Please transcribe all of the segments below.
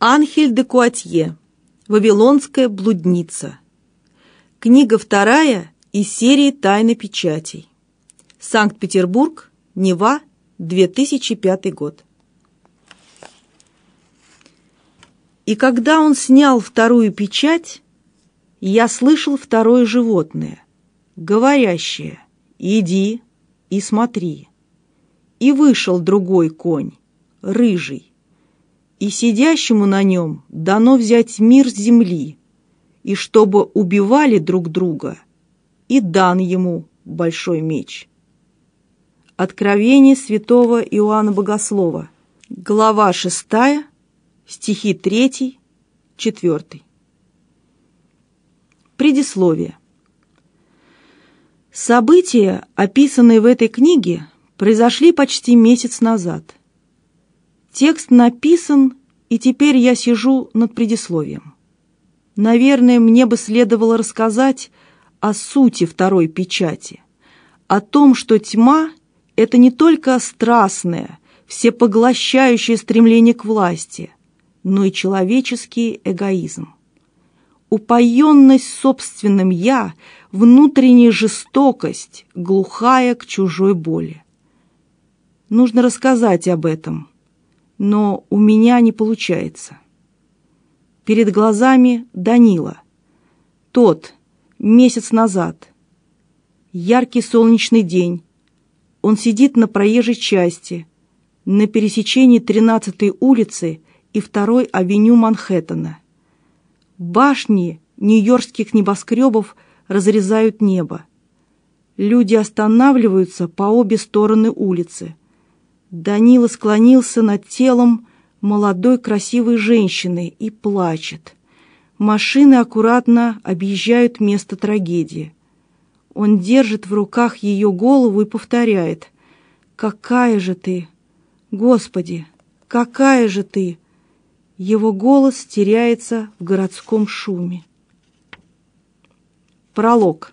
Анхель де Куатье. Вавилонская блудница. Книга вторая из серии «Тайны печатей». Санкт-Петербург, Нева, 2005 год. И когда он снял вторую печать, я слышал второе животное, говорящее «Иди и смотри». И вышел другой конь, рыжий, и сидящему на нем дано взять мир с земли, и чтобы убивали друг друга, и дан ему большой меч. Откровение святого Иоанна Богослова, глава 6, стихи 3, 4. Предисловие. События, описанные в этой книге, произошли почти месяц назад. Текст написан, и теперь я сижу над предисловием. Наверное, мне бы следовало рассказать о сути второй печати, о том, что тьма — это не только страстное, всепоглощающее стремление к власти, но и человеческий эгоизм. Упоенность собственным «я», внутренняя жестокость, глухая к чужой боли. Нужно рассказать об этом, но у меня не получается. Перед глазами Данила. Тот, месяц назад. Яркий солнечный день. Он сидит на проезжей части, на пересечении 13-й улицы и 2-й авеню Манхэттена. Башни нью-йоркских небоскребов разрезают небо. Люди останавливаются по обе стороны улицы. Данила склонился над телом молодой красивой женщины и плачет. Машины аккуратно объезжают место трагедии. Он держит в руках ее голову и повторяет «Какая же ты! Господи, какая же ты!» Его голос теряется в городском шуме. Пролог.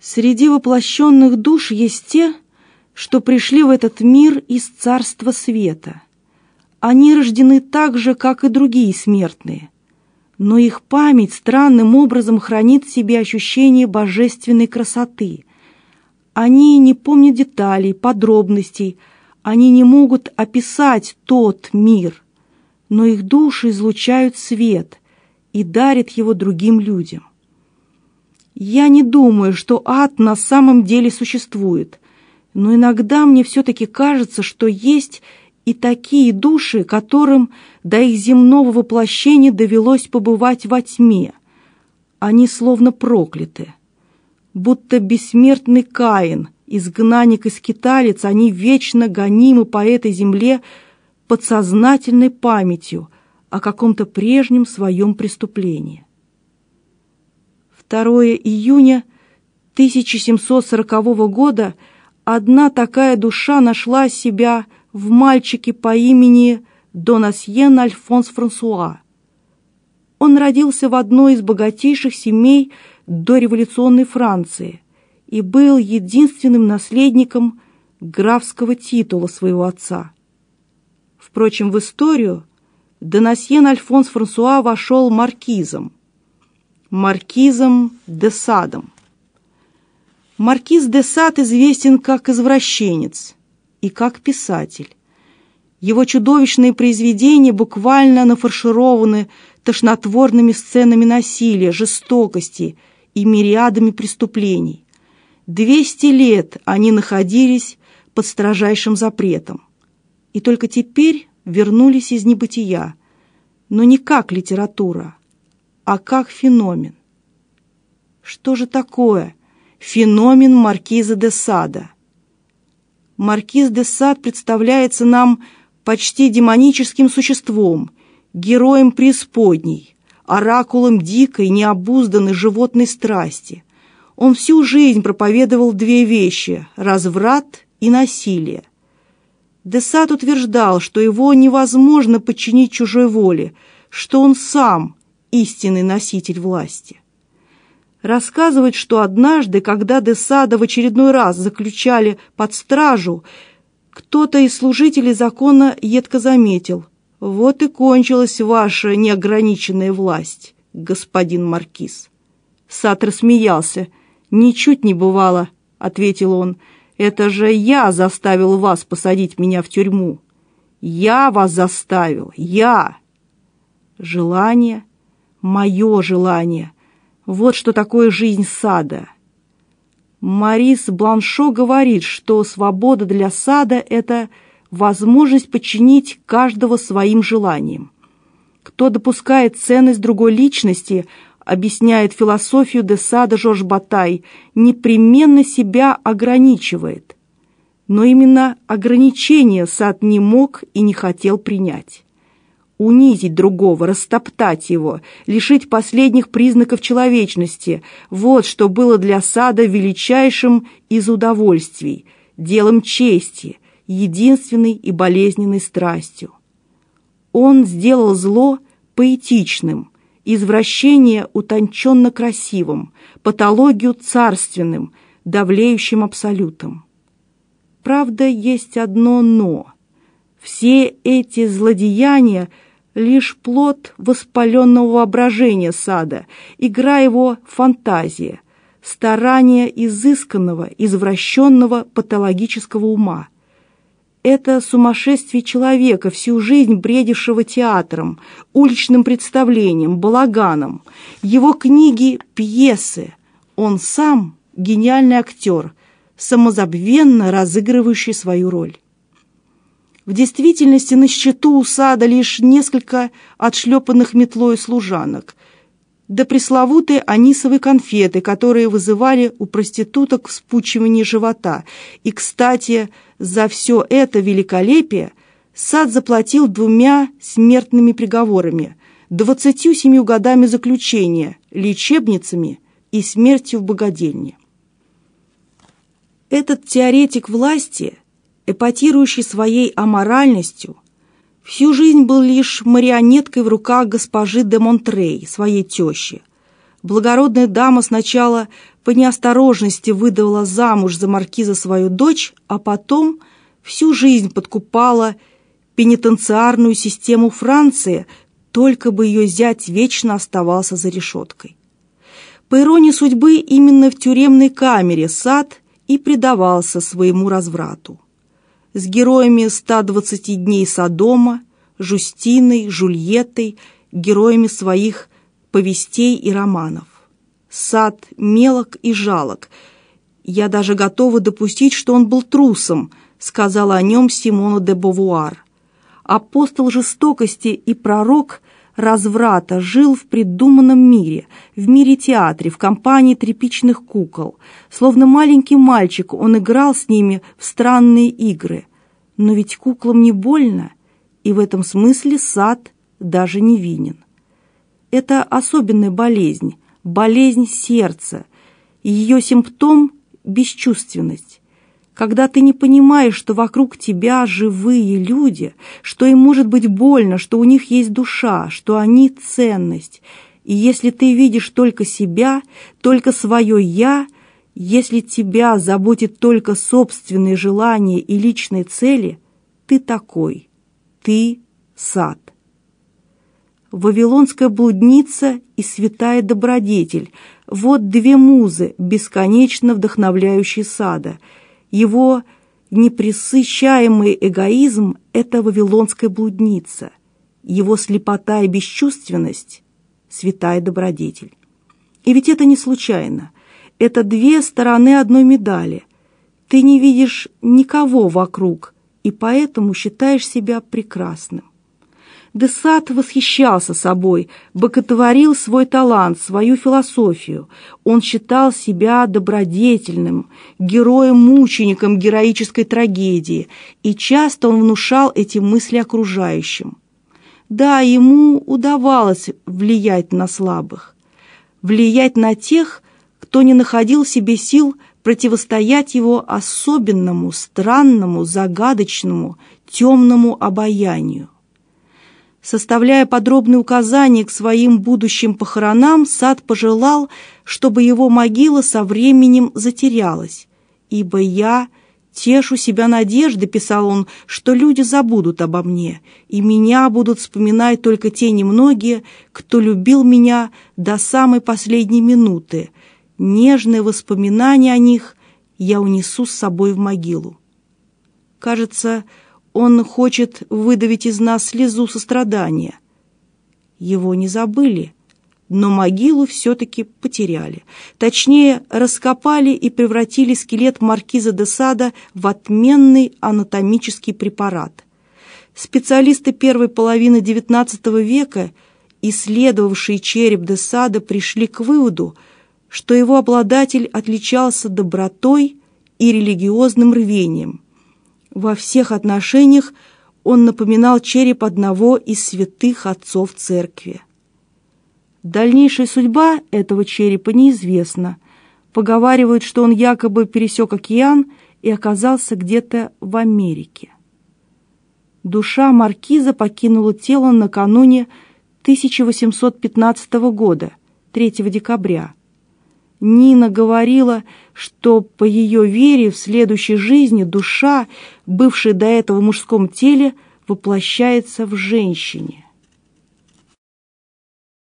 Среди воплощенных душ есть те, что пришли в этот мир из царства света. Они рождены так же, как и другие смертные, но их память странным образом хранит в себе ощущение божественной красоты. Они не помнят деталей, подробностей, они не могут описать тот мир, но их души излучают свет и дарят его другим людям. Я не думаю, что ад на самом деле существует – но иногда мне все-таки кажется, что есть и такие души, которым до их земного воплощения довелось побывать во тьме. Они словно прокляты. Будто бессмертный Каин, изгнанник и скиталец, они вечно гонимы по этой земле подсознательной памятью о каком-то прежнем своем преступлении. 2 июня 1740 года – Одна такая душа нашла себя в мальчике по имени Донасьен Альфонс Франсуа. Он родился в одной из богатейших семей дореволюционной Франции и был единственным наследником графского титула своего отца. Впрочем, в историю Донасьен Альфонс Франсуа вошел маркизом, маркизом де Садом. Маркиз де Сад известен как извращенец и как писатель. Его чудовищные произведения буквально нафаршированы тошнотворными сценами насилия, жестокости и мириадами преступлений. Двести лет они находились под строжайшим запретом. И только теперь вернулись из небытия, но не как литература, а как феномен. Что же такое – феномен маркиза де Сада. Маркиз де Сад представляется нам почти демоническим существом, героем преисподней, оракулом дикой, необузданной животной страсти. Он всю жизнь проповедовал две вещи – разврат и насилие. Десад утверждал, что его невозможно подчинить чужой воле, что он сам истинный носитель власти рассказывает, что однажды, когда Десада в очередной раз заключали под стражу, Кто-то из служителей закона едко заметил. «Вот и кончилась ваша неограниченная власть, господин Маркиз». Сатр смеялся. «Ничуть не бывало», — ответил он. «Это же я заставил вас посадить меня в тюрьму. Я вас заставил, я!» Желание, мое желание. Вот что такое жизнь сада. Марис Бланшо говорит, что свобода для сада – это возможность подчинить каждого своим желаниям. Кто допускает ценность другой личности, объясняет философию де Сада Жорж Батай, непременно себя ограничивает. Но именно ограничение сад не мог и не хотел принять унизить другого, растоптать его, лишить последних признаков человечности. Вот что было для сада величайшим из удовольствий, делом чести, единственной и болезненной страстью. Он сделал зло поэтичным, извращение утонченно красивым, патологию царственным, давлеющим абсолютом. Правда, есть одно «но». Все эти злодеяния – лишь плод воспаленного воображения сада, игра его фантазия, старание изысканного, извращенного патологического ума. Это сумасшествие человека, всю жизнь бредившего театром, уличным представлением, балаганом. Его книги – пьесы. Он сам – гениальный актер, самозабвенно разыгрывающий свою роль. В действительности на счету у сада лишь несколько отшлепанных метлой служанок, да пресловутые анисовые конфеты, которые вызывали у проституток вспучивание живота. И, кстати, за все это великолепие сад заплатил двумя смертными приговорами, 27 годами заключения, лечебницами и смертью в богадельне. Этот теоретик власти – эпатирующий своей аморальностью, всю жизнь был лишь марионеткой в руках госпожи де Монтрей, своей тещи. Благородная дама сначала по неосторожности выдавала замуж за маркиза свою дочь, а потом всю жизнь подкупала пенитенциарную систему Франции, только бы ее зять вечно оставался за решеткой. По иронии судьбы, именно в тюремной камере сад и предавался своему разврату с героями 120 дней Содома, Жустиной, Жульеттой, героями своих повестей и романов. Сад мелок и жалок. Я даже готова допустить, что он был трусом, сказала о нем Симона де Бовуар. Апостол жестокости и пророк разврата жил в придуманном мире, в мире театре, в компании тряпичных кукол. Словно маленький мальчик он играл с ними в странные игры. Но ведь куклам не больно, и в этом смысле сад даже не винен. Это особенная болезнь, болезнь сердца, и ее симптом – бесчувственность когда ты не понимаешь, что вокруг тебя живые люди, что им может быть больно, что у них есть душа, что они ценность. И если ты видишь только себя, только свое «я», если тебя заботит только собственные желания и личные цели, ты такой, ты сад. Вавилонская блудница и святая добродетель – вот две музы, бесконечно вдохновляющие сада – его непресыщаемый эгоизм – это вавилонская блудница. Его слепота и бесчувственность – святая добродетель. И ведь это не случайно. Это две стороны одной медали. Ты не видишь никого вокруг, и поэтому считаешь себя прекрасным. Десад восхищался собой, боготворил свой талант, свою философию. Он считал себя добродетельным, героем-мучеником героической трагедии, и часто он внушал эти мысли окружающим. Да, ему удавалось влиять на слабых, влиять на тех, кто не находил себе сил противостоять его особенному, странному, загадочному, темному обаянию. Составляя подробные указания к своим будущим похоронам, Сад пожелал, чтобы его могила со временем затерялась, ибо я «Тешу себя надежды», — писал он, — «что люди забудут обо мне, и меня будут вспоминать только те немногие, кто любил меня до самой последней минуты. Нежные воспоминания о них я унесу с собой в могилу». Кажется, он хочет выдавить из нас слезу сострадания. Его не забыли, но могилу все-таки потеряли. Точнее, раскопали и превратили скелет маркиза де Сада в отменный анатомический препарат. Специалисты первой половины XIX века, исследовавшие череп де Сада, пришли к выводу, что его обладатель отличался добротой и религиозным рвением. Во всех отношениях он напоминал череп одного из святых отцов церкви. Дальнейшая судьба этого черепа неизвестна. Поговаривают, что он якобы пересек океан и оказался где-то в Америке. Душа маркиза покинула тело накануне 1815 года, 3 декабря. Нина говорила, что по ее вере в следующей жизни душа, бывшая до этого в мужском теле, воплощается в женщине.